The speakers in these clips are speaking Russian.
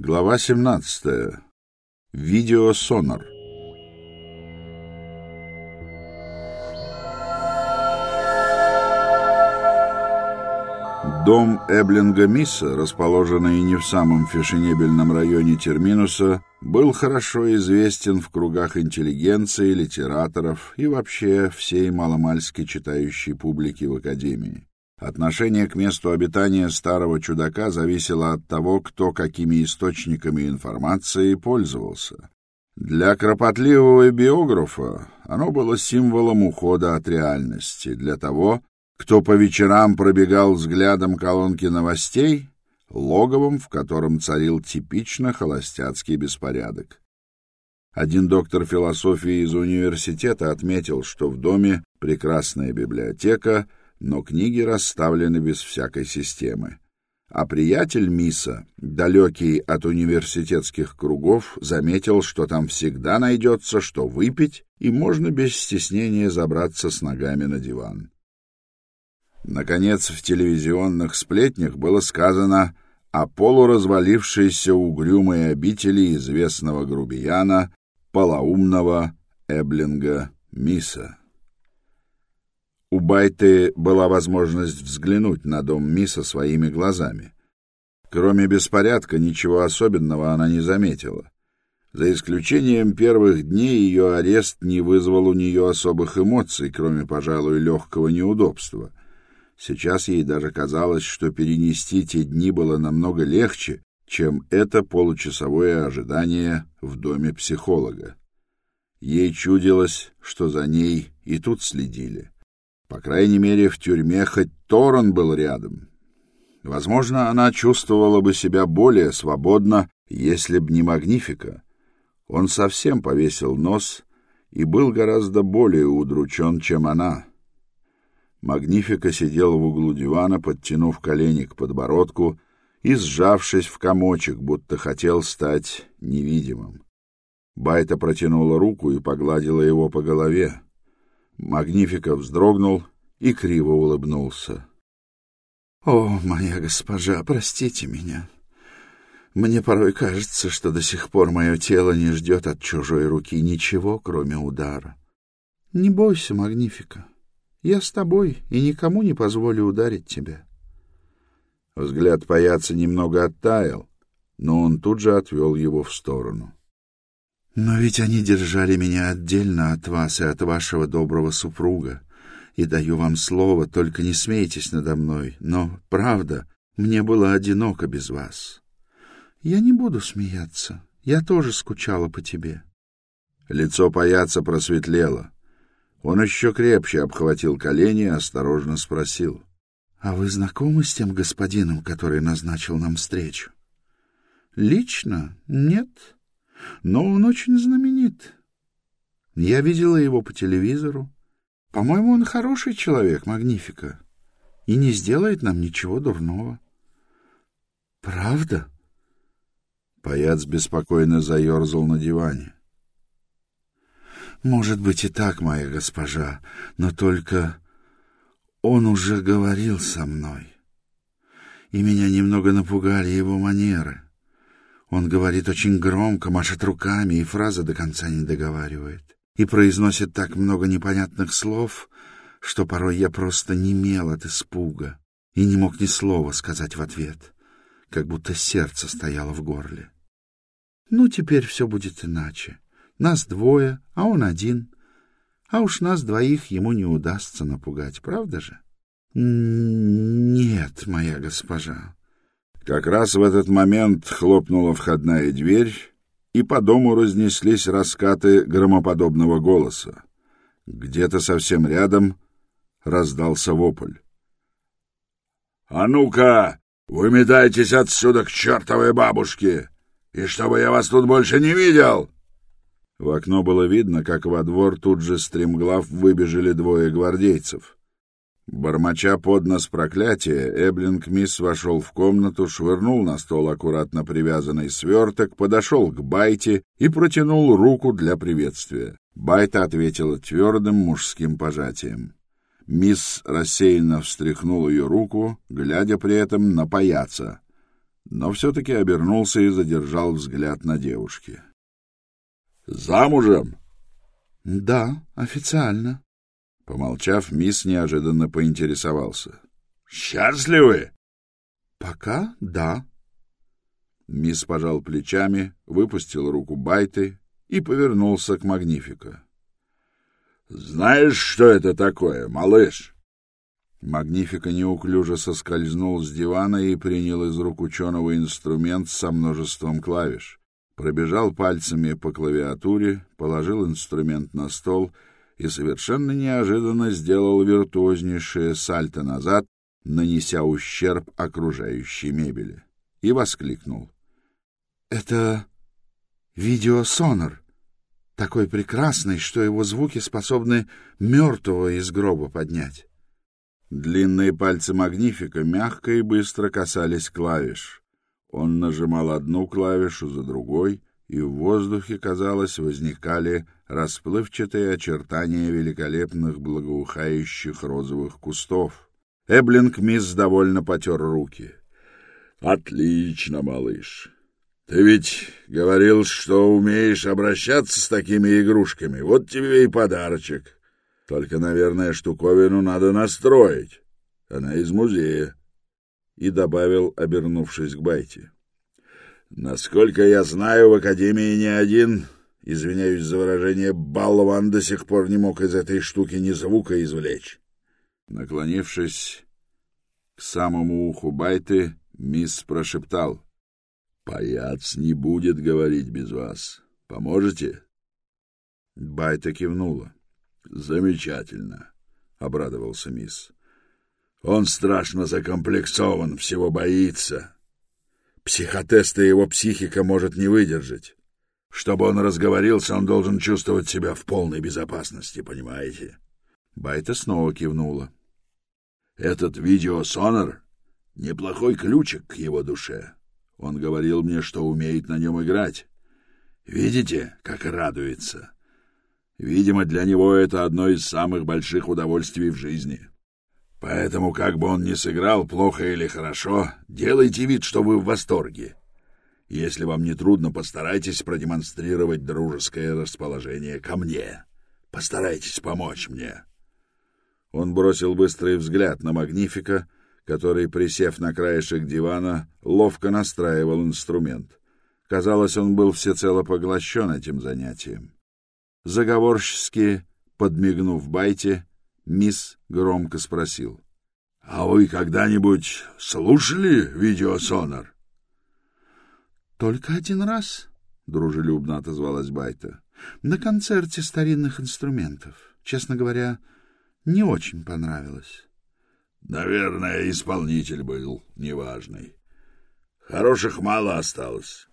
Глава 17. Видеосонар. Дом Эблинга Мисса, расположенный не в самом фешенебельном районе Терминуса, был хорошо известен в кругах интеллигенции, литераторов и вообще всей маломальски читающей публики в Академии. Отношение к месту обитания старого чудака зависело от того, кто какими источниками информации пользовался. Для кропотливого биографа оно было символом ухода от реальности. Для того, кто по вечерам пробегал взглядом колонки новостей, логовом, в котором царил типично холостяцкий беспорядок. Один доктор философии из университета отметил, что в доме прекрасная библиотека — но книги расставлены без всякой системы. А приятель Миса, далекий от университетских кругов, заметил, что там всегда найдется, что выпить, и можно без стеснения забраться с ногами на диван. Наконец, в телевизионных сплетнях было сказано о полуразвалившейся угрюмой обители известного грубияна, полоумного Эблинга Миса. У Байты была возможность взглянуть на дом Миса своими глазами. Кроме беспорядка, ничего особенного она не заметила. За исключением первых дней ее арест не вызвал у нее особых эмоций, кроме, пожалуй, легкого неудобства. Сейчас ей даже казалось, что перенести те дни было намного легче, чем это получасовое ожидание в доме психолога. Ей чудилось, что за ней и тут следили. По крайней мере, в тюрьме хоть Торон был рядом. Возможно, она чувствовала бы себя более свободно, если б не Магнифика. Он совсем повесил нос и был гораздо более удручен, чем она. Магнифика сидел в углу дивана, подтянув колени к подбородку и сжавшись в комочек, будто хотел стать невидимым. Байта протянула руку и погладила его по голове. Магнифика вздрогнул и криво улыбнулся. — О, моя госпожа, простите меня. Мне порой кажется, что до сих пор мое тело не ждет от чужой руки ничего, кроме удара. Не бойся, Магнифика. Я с тобой и никому не позволю ударить тебя. Взгляд паяца немного оттаял, но он тут же отвел его в сторону. Но ведь они держали меня отдельно от вас и от вашего доброго супруга. И даю вам слово, только не смейтесь надо мной. Но, правда, мне было одиноко без вас. Я не буду смеяться. Я тоже скучала по тебе. Лицо паяца просветлело. Он еще крепче обхватил колени и осторожно спросил. — А вы знакомы с тем господином, который назначил нам встречу? — Лично? Нет. — но он очень знаменит. Я видела его по телевизору. По-моему, он хороший человек, Магнифика, и не сделает нам ничего дурного. — Правда? Паяц беспокойно заерзал на диване. — Может быть и так, моя госпожа, но только он уже говорил со мной, и меня немного напугали его манеры. — он говорит очень громко, машет руками и фразы до конца не договаривает. И произносит так много непонятных слов, что порой я просто немел от испуга и не мог ни слова сказать в ответ, как будто сердце стояло в горле. Ну, теперь все будет иначе. Нас двое, а он один. А уж нас двоих ему не удастся напугать, правда же? Нет, моя госпожа, как раз в этот момент хлопнула входная дверь, и по дому разнеслись раскаты громоподобного голоса. Где-то совсем рядом раздался вопль. — А ну-ка, выметайтесь отсюда к чертовой бабушке, и чтобы я вас тут больше не видел! В окно было видно, как во двор тут же стремглав выбежали двое гвардейцев — Бормоча под нос проклятия, Эблинг Мисс вошел в комнату, швырнул на стол аккуратно привязанный сверток, подошел к Байте и протянул руку для приветствия. Байта ответила твердым мужским пожатием. Мисс рассеянно встряхнул ее руку, глядя при этом на паяца. но все-таки обернулся и задержал взгляд на девушке. «Замужем?» «Да, официально». Помолчав, мисс неожиданно поинтересовался. «Счастливы?» «Пока да». Мисс пожал плечами, выпустил руку Байты и повернулся к Магнифика. «Знаешь, что это такое, малыш?» Магнифика неуклюже соскользнул с дивана и принял из рук ученого инструмент со множеством клавиш. Пробежал пальцами по клавиатуре, положил инструмент на стол и совершенно неожиданно сделал виртуознейшее сальто назад, нанеся ущерб окружающей мебели, и воскликнул. — Это видеосонар, такой прекрасный, что его звуки способны мертвого из гроба поднять. Длинные пальцы Магнифика мягко и быстро касались клавиш. Он нажимал одну клавишу за другой, и в воздухе, казалось, возникали расплывчатые очертания великолепных благоухающих розовых кустов. Эблинг мисс довольно потер руки. — Отлично, малыш. Ты ведь говорил, что умеешь обращаться с такими игрушками. Вот тебе и подарочек. Только, наверное, штуковину надо настроить. Она из музея. И добавил, обернувшись к Байте. Насколько я знаю, в Академии ни один, извиняюсь за выражение, болван до сих пор не мог из этой штуки ни звука извлечь. Наклонившись к самому уху Байты, мисс прошептал. — Паяц не будет говорить без вас. Поможете? Байта кивнула. Замечательно, обрадовался мисс. Он страшно закомплексован, всего боится. Психотеста его психика может не выдержать. Чтобы он разговорился, он должен чувствовать себя в полной безопасности, понимаете? Байта снова кивнула. Этот видеосонар — неплохой ключик к его душе. Он говорил мне, что умеет на нем играть. Видите, как радуется? Видимо, для него это одно из самых больших удовольствий в жизни. Поэтому, как бы он ни сыграл, плохо или хорошо, делайте вид, что вы в восторге. Если вам не трудно, постарайтесь продемонстрировать дружеское расположение ко мне. Постарайтесь помочь мне. Он бросил быстрый взгляд на Магнифика, который, присев на краешек дивана, ловко настраивал инструмент. Казалось, он был всецело поглощен этим занятием. Заговорчески, подмигнув Байте, мисс громко спросил. — А вы когда-нибудь слушали видеосонар? — Только один раз, — дружелюбно отозвалась Байта. — На концерте старинных инструментов. Честно говоря, не очень понравилось. — Наверное, исполнитель был неважный. Хороших мало осталось.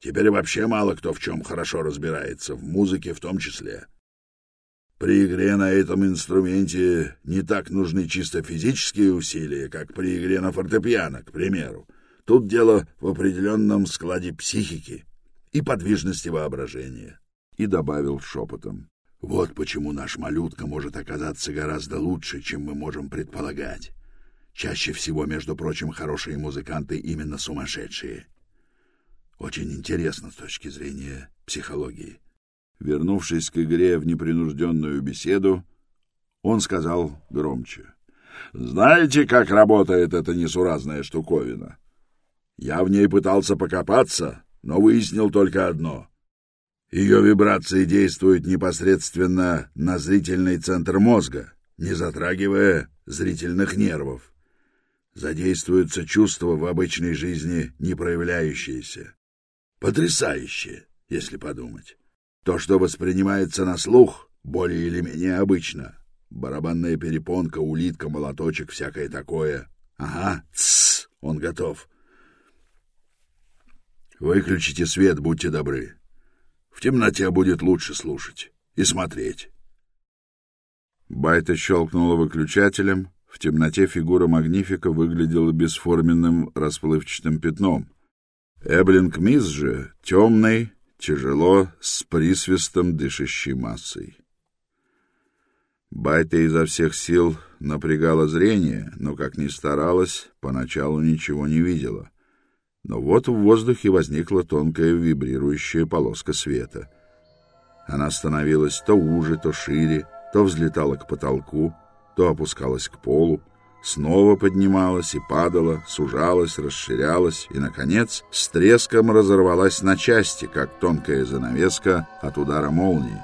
Теперь вообще мало кто в чем хорошо разбирается, в музыке в том числе. При игре на этом инструменте не так нужны чисто физические усилия, как при игре на фортепиано, к примеру. Тут дело в определенном складе психики и подвижности воображения. И добавил шепотом. Вот почему наш малютка может оказаться гораздо лучше, чем мы можем предполагать. Чаще всего, между прочим, хорошие музыканты именно сумасшедшие. Очень интересно с точки зрения психологии. Вернувшись к игре в непринужденную беседу, он сказал громче. «Знаете, как работает эта несуразная штуковина? Я в ней пытался покопаться, но выяснил только одно. Ее вибрации действуют непосредственно на зрительный центр мозга, не затрагивая зрительных нервов. Задействуются чувства в обычной жизни не проявляющиеся. Потрясающе, если подумать. То, что воспринимается на слух, более или менее обычно. Барабанная перепонка, улитка, молоточек, всякое такое. Ага, тссс, он готов. Выключите свет, будьте добры. В темноте будет лучше слушать и смотреть. Байта щелкнула выключателем. В темноте фигура Магнифика выглядела бесформенным расплывчатым пятном. Эблинг Мисс же темный, тяжело, с присвистом дышащей массой. Байта изо всех сил напрягала зрение, но, как ни старалась, поначалу ничего не видела. Но вот в воздухе возникла тонкая вибрирующая полоска света. Она становилась то уже, то шире, то взлетала к потолку, то опускалась к полу, снова поднималась и падала, сужалась, расширялась и, наконец, с треском разорвалась на части, как тонкая занавеска от удара молнии.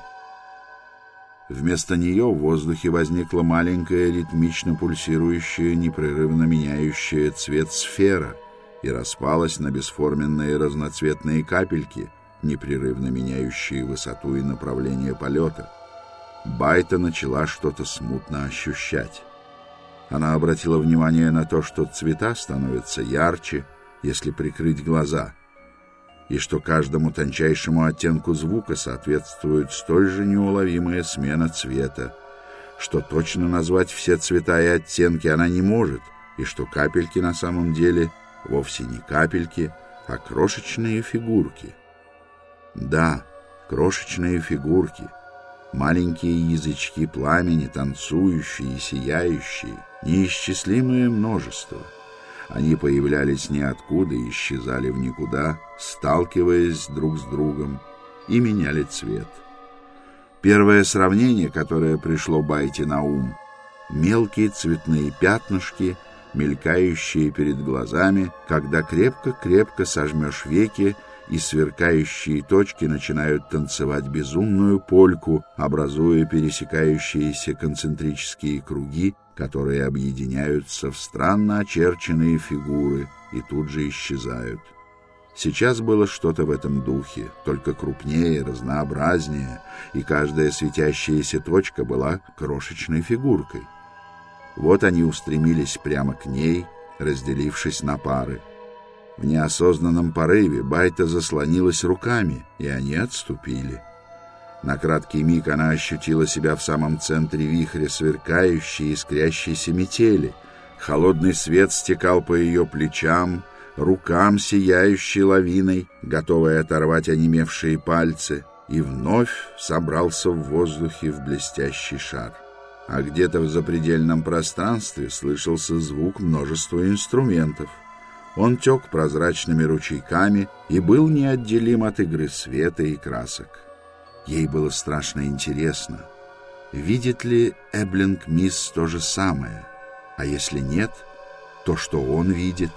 Вместо нее в воздухе возникла маленькая ритмично пульсирующая, непрерывно меняющая цвет сфера и распалась на бесформенные разноцветные капельки, непрерывно меняющие высоту и направление полета. Байта начала что-то смутно ощущать. Она обратила внимание на то, что цвета становятся ярче, если прикрыть глаза, и что каждому тончайшему оттенку звука соответствует столь же неуловимая смена цвета, что точно назвать все цвета и оттенки она не может, и что капельки на самом деле вовсе не капельки, а крошечные фигурки. Да, крошечные фигурки — маленькие язычки пламени, танцующие и сияющие, неисчислимое множество. Они появлялись ниоткуда и исчезали в никуда, сталкиваясь друг с другом, и меняли цвет. Первое сравнение, которое пришло Байте на ум — мелкие цветные пятнышки, мелькающие перед глазами, когда крепко-крепко сожмешь веки — и сверкающие точки начинают танцевать безумную польку, образуя пересекающиеся концентрические круги, которые объединяются в странно очерченные фигуры и тут же исчезают. Сейчас было что-то в этом духе, только крупнее, разнообразнее, и каждая светящаяся точка была крошечной фигуркой. Вот они устремились прямо к ней, разделившись на пары. В неосознанном порыве Байта заслонилась руками, и они отступили. На краткий миг она ощутила себя в самом центре вихря сверкающей и искрящейся метели. Холодный свет стекал по ее плечам, рукам, сияющей лавиной, готовой оторвать онемевшие пальцы, и вновь собрался в воздухе в блестящий шар. А где-то в запредельном пространстве слышался звук множества инструментов. Он тек прозрачными ручейками и был неотделим от игры света и красок. Ей было страшно интересно, видит ли Эблинг Мисс то же самое, а если нет, то что он видит.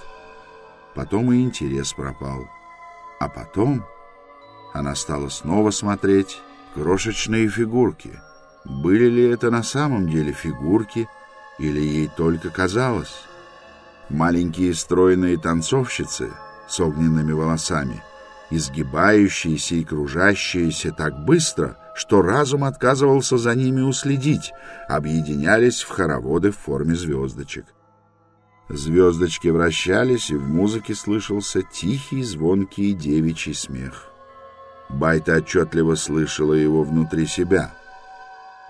Потом и интерес пропал. А потом она стала снова смотреть крошечные фигурки. Были ли это на самом деле фигурки, или ей только казалось? Маленькие стройные танцовщицы с огненными волосами, изгибающиеся и кружащиеся так быстро, что разум отказывался за ними уследить, объединялись в хороводы в форме звездочек. Звездочки вращались, и в музыке слышался тихий, звонкий девичий смех. Байта отчетливо слышала его внутри себя.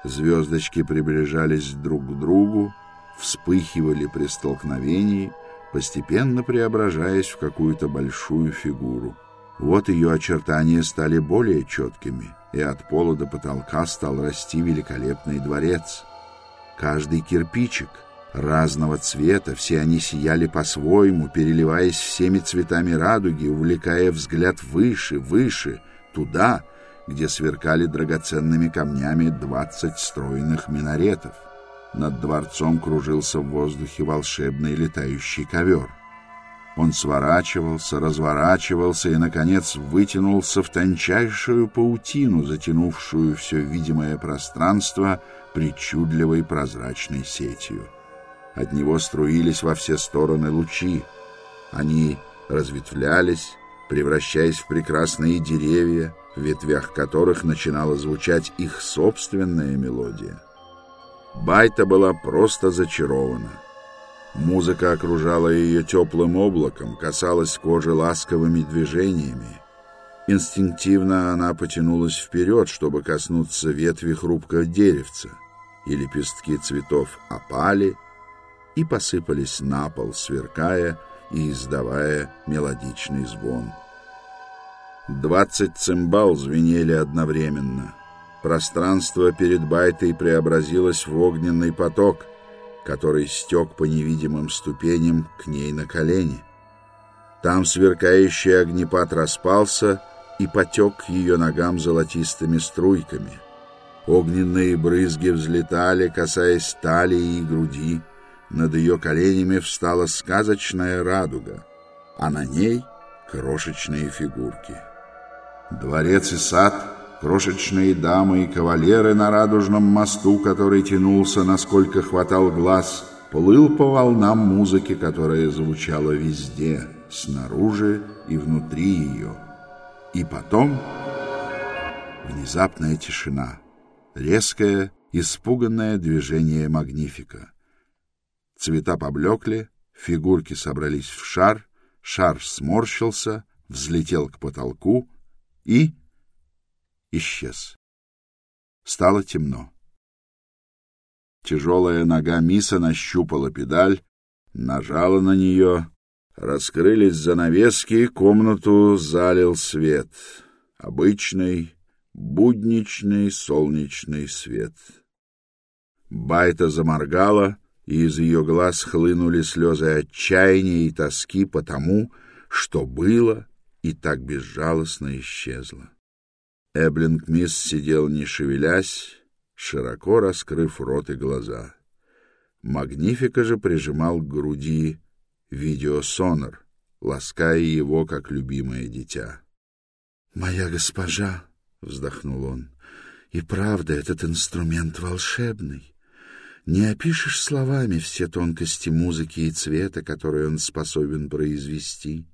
Звездочки приближались друг к другу, вспыхивали при столкновении, постепенно преображаясь в какую-то большую фигуру. Вот ее очертания стали более четкими, и от пола до потолка стал расти великолепный дворец. Каждый кирпичик разного цвета, все они сияли по-своему, переливаясь всеми цветами радуги, увлекая взгляд выше, выше, туда, где сверкали драгоценными камнями двадцать стройных минаретов. Над дворцом кружился в воздухе волшебный летающий ковер. Он сворачивался, разворачивался и, наконец, вытянулся в тончайшую паутину, затянувшую все видимое пространство причудливой прозрачной сетью. От него струились во все стороны лучи. Они разветвлялись, превращаясь в прекрасные деревья, в ветвях которых начинала звучать их собственная мелодия. Байта была просто зачарована. Музыка окружала ее теплым облаком, касалась кожи ласковыми движениями. Инстинктивно она потянулась вперед, чтобы коснуться ветви хрупкого деревца, и лепестки цветов опали и посыпались на пол, сверкая и издавая мелодичный звон. Двадцать цимбал звенели одновременно — Пространство перед Байтой преобразилось в огненный поток, который стек по невидимым ступеням к ней на колени. Там сверкающий огнепад распался и потек к ее ногам золотистыми струйками. Огненные брызги взлетали, касаясь талии и груди. Над ее коленями встала сказочная радуга, а на ней крошечные фигурки. Дворец и сад, крошечные дамы и кавалеры на радужном мосту, который тянулся, насколько хватал глаз, плыл по волнам музыки, которая звучала везде, снаружи и внутри ее. И потом внезапная тишина, резкое, испуганное движение магнифика. Цвета поблекли, фигурки собрались в шар, шар сморщился, взлетел к потолку и исчез. Стало темно. Тяжелая нога Миса нащупала педаль, нажала на нее, раскрылись занавески, комнату залил свет. Обычный, будничный солнечный свет. Байта заморгала, и из ее глаз хлынули слезы отчаяния и тоски по тому, что было и так безжалостно исчезло. Эблинг Мисс сидел не шевелясь, широко раскрыв рот и глаза. Магнифика же прижимал к груди видеосонор, лаская его, как любимое дитя. «Моя госпожа!» — вздохнул он. «И правда, этот инструмент волшебный. Не опишешь словами все тонкости музыки и цвета, которые он способен произвести.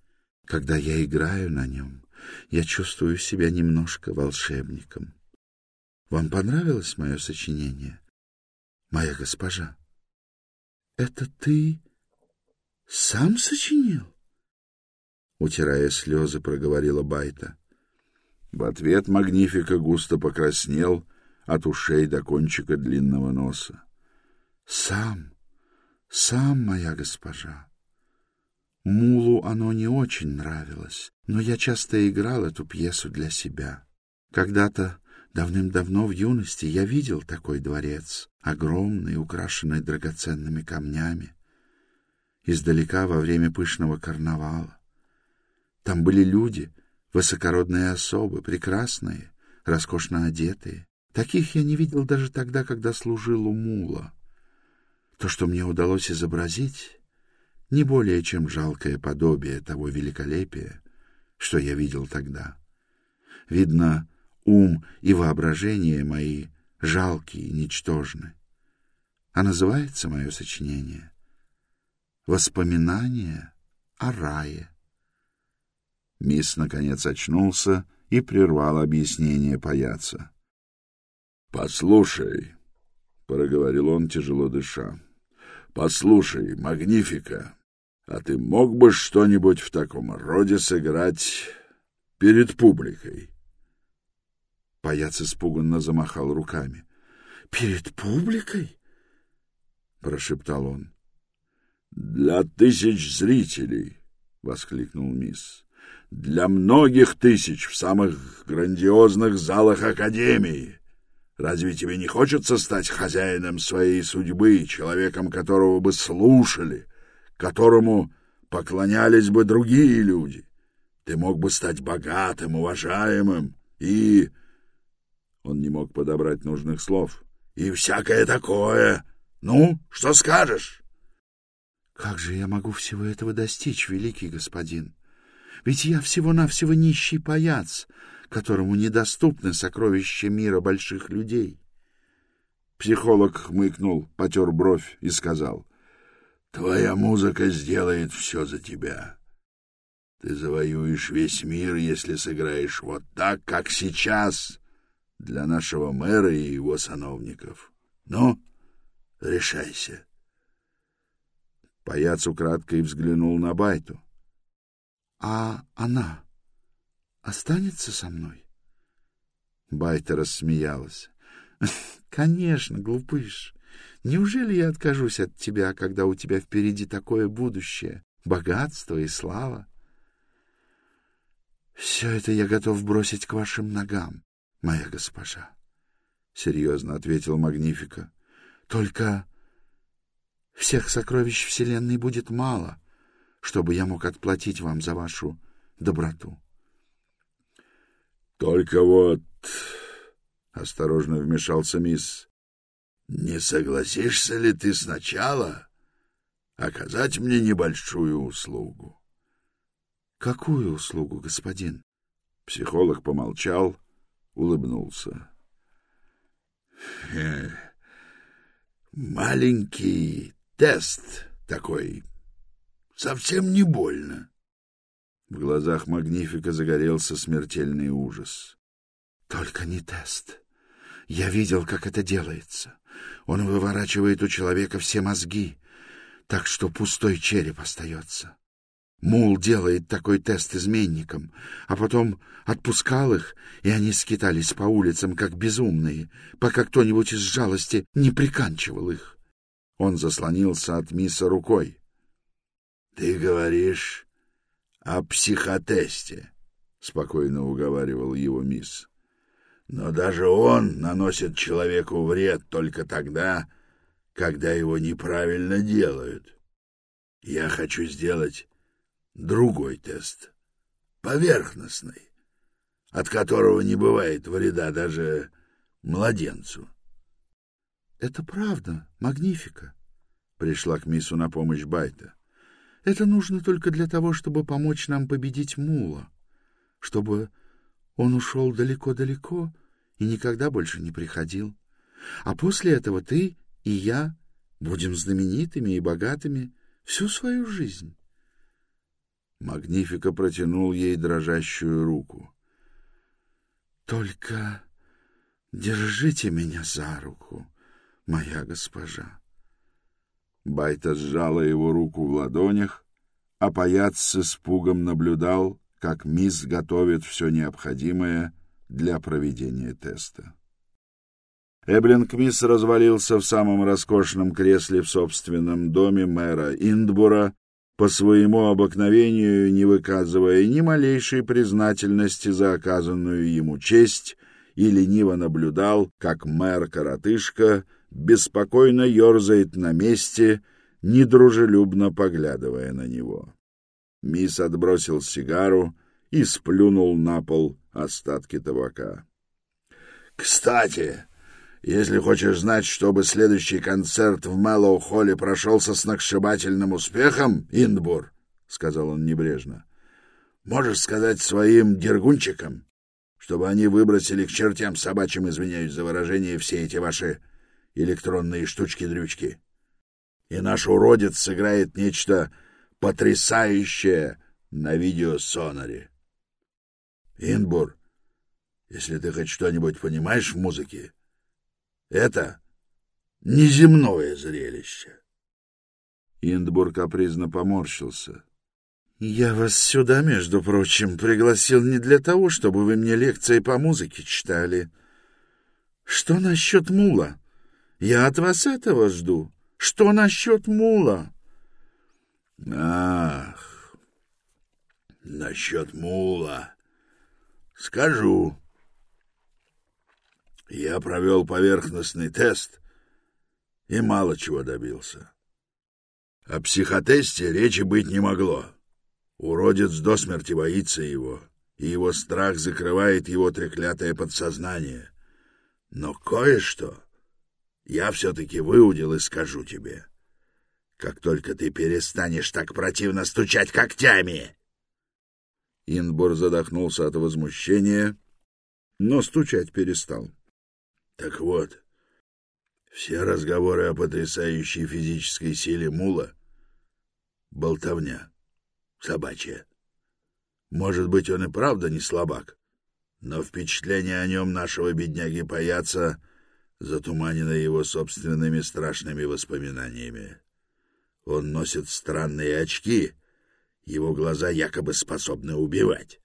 Когда я играю на нем, я чувствую себя немножко волшебником. Вам понравилось мое сочинение, моя госпожа? Это ты сам сочинил? Утирая слезы, проговорила Байта. В ответ Магнифика густо покраснел от ушей до кончика длинного носа. Сам, сам, моя госпожа. Мулу оно не очень нравилось, но я часто играл эту пьесу для себя. Когда-то, давным-давно в юности, я видел такой дворец, огромный, украшенный драгоценными камнями, издалека во время пышного карнавала. Там были люди, высокородные особы, прекрасные, роскошно одетые. Таких я не видел даже тогда, когда служил у Мула. То, что мне удалось изобразить, не более чем жалкое подобие того великолепия, что я видел тогда. Видно, ум и воображение мои жалкие и ничтожны. А называется мое сочинение «Воспоминания о рае». Мисс, наконец, очнулся и прервал объяснение паяца. — Послушай, — проговорил он, тяжело дыша, — Послушай, Магнифика, а ты мог бы что-нибудь в таком роде сыграть перед публикой? Паяц испуганно замахал руками. — Перед публикой? — прошептал он. — Для тысяч зрителей, — воскликнул мисс. — Для многих тысяч в самых грандиозных залах Академии. Разве тебе не хочется стать хозяином своей судьбы, человеком, которого бы слушали, которому поклонялись бы другие люди? Ты мог бы стать богатым, уважаемым и... Он не мог подобрать нужных слов. И всякое такое. Ну, что скажешь? Как же я могу всего этого достичь, великий господин? Ведь я всего-навсего нищий паяц, которому недоступны сокровища мира больших людей. Психолог хмыкнул, потер бровь и сказал, «Твоя музыка сделает все за тебя. Ты завоюешь весь мир, если сыграешь вот так, как сейчас, для нашего мэра и его сановников. Ну, решайся». Паяц украдкой взглянул на Байту. «А она?» останется со мной? Байта рассмеялась. — Конечно, глупыш. Неужели я откажусь от тебя, когда у тебя впереди такое будущее, богатство и слава? — Все это я готов бросить к вашим ногам, моя госпожа, — серьезно ответил Магнифика. — Только всех сокровищ Вселенной будет мало, чтобы я мог отплатить вам за вашу доброту. — Только вот... — осторожно вмешался мисс. — Не согласишься ли ты сначала оказать мне небольшую услугу? — Какую услугу, господин? Психолог помолчал, улыбнулся. — Маленький тест такой. Совсем не больно. В глазах Магнифика загорелся смертельный ужас. — Только не тест. Я видел, как это делается. Он выворачивает у человека все мозги, так что пустой череп остается. Мул делает такой тест изменникам, а потом отпускал их, и они скитались по улицам, как безумные, пока кто-нибудь из жалости не приканчивал их. Он заслонился от мисса рукой. — Ты говоришь о психотесте, — спокойно уговаривал его мисс. Но даже он наносит человеку вред только тогда, когда его неправильно делают. Я хочу сделать другой тест, поверхностный, от которого не бывает вреда даже младенцу. — Это правда, магнифика, — пришла к миссу на помощь Байта. — Это нужно только для того, чтобы помочь нам победить Мула, чтобы он ушел далеко-далеко и никогда больше не приходил. А после этого ты и я будем знаменитыми и богатыми всю свою жизнь. Магнифика протянул ей дрожащую руку. — Только держите меня за руку, моя госпожа. Байта сжала его руку в ладонях, а паяц с испугом наблюдал, как мисс готовит все необходимое для проведения теста. Эблингмис развалился в самом роскошном кресле в собственном доме мэра Индбура, по своему обыкновению не выказывая ни малейшей признательности за оказанную ему честь, и лениво наблюдал, как мэр-коротышка беспокойно ерзает на месте, недружелюбно поглядывая на него. Мисс отбросил сигару и сплюнул на пол остатки табака. — Кстати, если хочешь знать, чтобы следующий концерт в Мэллоу-холле прошел со сногсшибательным успехом, Индбур, — сказал он небрежно, — можешь сказать своим дергунчикам, чтобы они выбросили к чертям собачьим, извиняюсь за выражение, все эти ваши электронные штучки-дрючки. И наш уродец сыграет нечто потрясающее на видеосонаре. Инбур, если ты хоть что-нибудь понимаешь в музыке, это неземное зрелище. Индбур капризно поморщился. — Я вас сюда, между прочим, пригласил не для того, чтобы вы мне лекции по музыке читали. Что насчет мула? Я от вас этого жду. Что насчет мула? — Ах, насчет мула. Скажу. Я провел поверхностный тест и мало чего добился. О психотесте речи быть не могло. Уродец до смерти боится его, и его страх закрывает его треклятое подсознание. Но кое-что я все-таки выудил и скажу тебе. Как только ты перестанешь так противно стучать когтями, Инбор задохнулся от возмущения, но стучать перестал. Так вот, все разговоры о потрясающей физической силе мула — болтовня, собачья. Может быть, он и правда не слабак, но впечатление о нем нашего бедняги-паяца затуманено его собственными страшными воспоминаниями. Он носит странные очки — его глаза якобы способны убивать.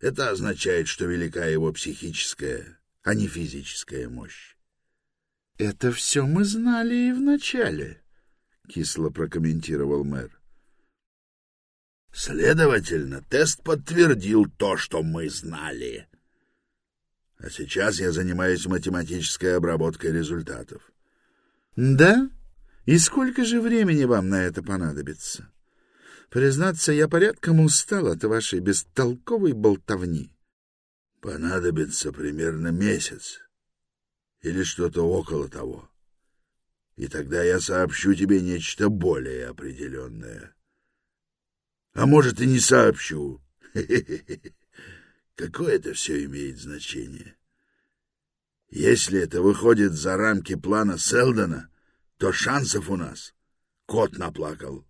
Это означает, что велика его психическая, а не физическая мощь. — Это все мы знали и вначале, — кисло прокомментировал мэр. — Следовательно, тест подтвердил то, что мы знали. А сейчас я занимаюсь математической обработкой результатов. — Да? И сколько же времени вам на это понадобится? — Признаться, я порядком устал от вашей бестолковой болтовни. Понадобится примерно месяц или что-то около того. И тогда я сообщу тебе нечто более определенное. А может, и не сообщу. Какое это все имеет значение? Если это выходит за рамки плана Селдона, то шансов у нас кот наплакал.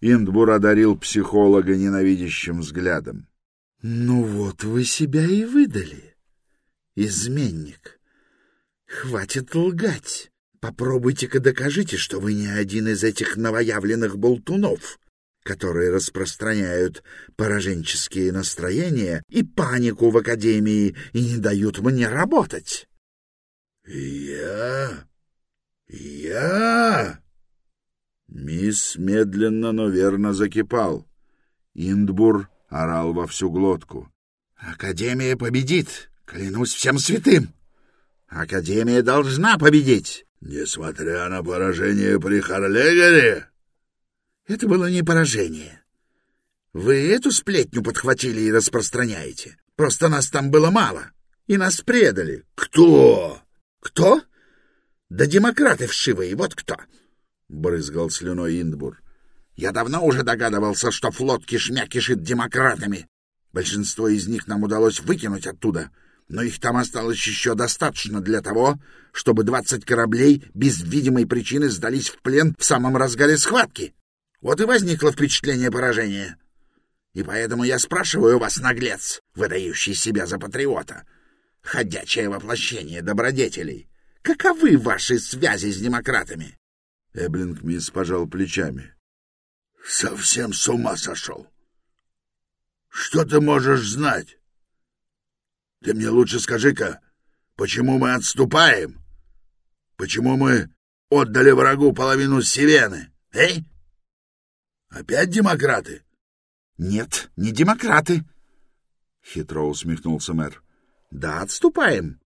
Индбур одарил психолога ненавидящим взглядом. — Ну вот вы себя и выдали, изменник. Хватит лгать. Попробуйте-ка докажите, что вы не один из этих новоявленных болтунов, которые распространяют пораженческие настроения и панику в Академии и не дают мне работать. — Я? Я? Мисс медленно, но верно закипал. Индбур орал во всю глотку. «Академия победит! Клянусь всем святым! Академия должна победить!» «Несмотря на поражение при Харлегере?» «Это было не поражение. Вы эту сплетню подхватили и распространяете. Просто нас там было мало, и нас предали». «Кто?» «Кто? Да демократы вшивые, вот кто!» — брызгал слюной Индбур. «Я давно уже догадывался, что флот кишмя кишит демократами. Большинство из них нам удалось выкинуть оттуда, но их там осталось еще достаточно для того, чтобы двадцать кораблей без видимой причины сдались в плен в самом разгаре схватки. Вот и возникло впечатление поражения. И поэтому я спрашиваю вас, наглец, выдающий себя за патриота, ходячее воплощение добродетелей, каковы ваши связи с демократами?» Эблинг мисс пожал плечами. — Совсем с ума сошел. Что ты можешь знать? Ты мне лучше скажи-ка, почему мы отступаем? Почему мы отдали врагу половину Севены? Эй? Опять демократы? — Нет, не демократы, — хитро усмехнулся мэр. — Да, отступаем.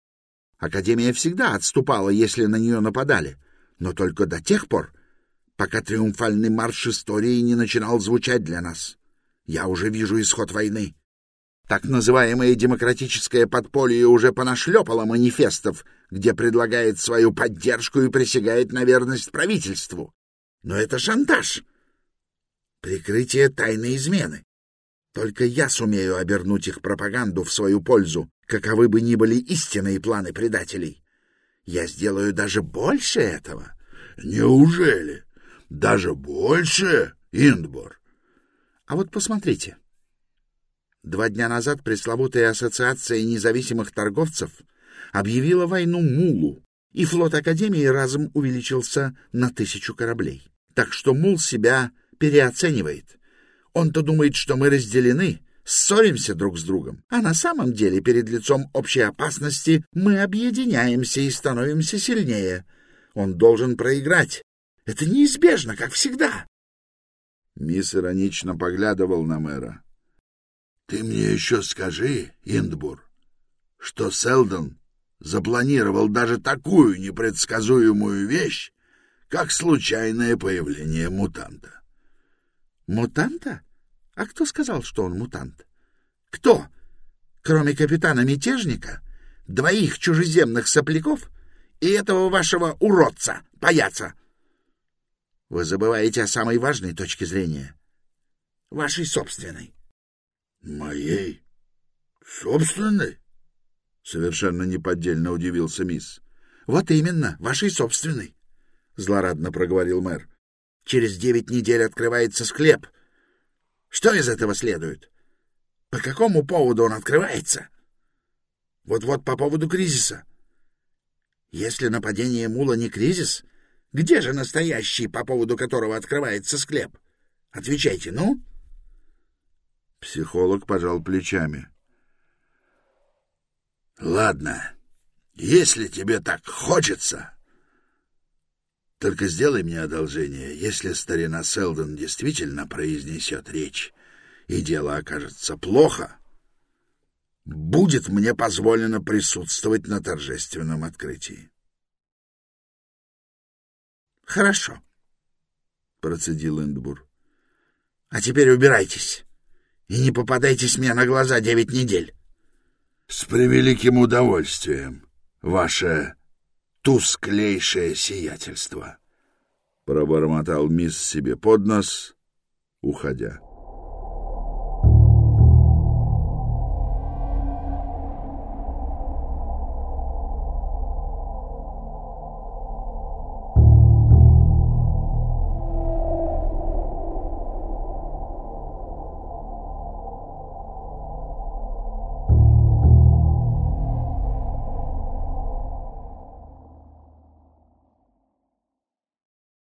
Академия всегда отступала, если на нее нападали но только до тех пор, пока триумфальный марш истории не начинал звучать для нас. Я уже вижу исход войны. Так называемое демократическое подполье уже понашлепало манифестов, где предлагает свою поддержку и присягает на верность правительству. Но это шантаж. Прикрытие тайной измены. Только я сумею обернуть их пропаганду в свою пользу, каковы бы ни были истинные планы предателей. Я сделаю даже больше этого. Неужели? Даже больше, Индбор? А вот посмотрите. Два дня назад пресловутая ассоциация независимых торговцев объявила войну Мулу, и флот Академии разом увеличился на тысячу кораблей. Так что Мул себя переоценивает. Он-то думает, что мы разделены, ссоримся друг с другом, а на самом деле перед лицом общей опасности мы объединяемся и становимся сильнее. Он должен проиграть. Это неизбежно, как всегда. Мисс иронично поглядывал на мэра. — Ты мне еще скажи, Индбур, что Селдон запланировал даже такую непредсказуемую вещь, как случайное появление мутанта. — Мутанта? А кто сказал, что он мутант? Кто? Кроме капитана-мятежника, двоих чужеземных сопляков и этого вашего уродца, паяца. Вы забываете о самой важной точке зрения. Вашей собственной. Моей? Собственной? Совершенно неподдельно удивился мисс. Вот именно, вашей собственной, злорадно проговорил мэр. Через девять недель открывается склеп — что из этого следует? По какому поводу он открывается? Вот-вот по поводу кризиса. Если нападение мула не кризис, где же настоящий, по поводу которого открывается склеп? Отвечайте, ну? Психолог пожал плечами. Ладно, если тебе так хочется, только сделай мне одолжение, если старина Селдон действительно произнесет речь, и дело окажется плохо, будет мне позволено присутствовать на торжественном открытии. — Хорошо, — процедил Эндбур. — А теперь убирайтесь и не попадайтесь мне на глаза девять недель. — С превеликим удовольствием, ваше тусклейшее сиятельство, — пробормотал мисс себе под нос, уходя.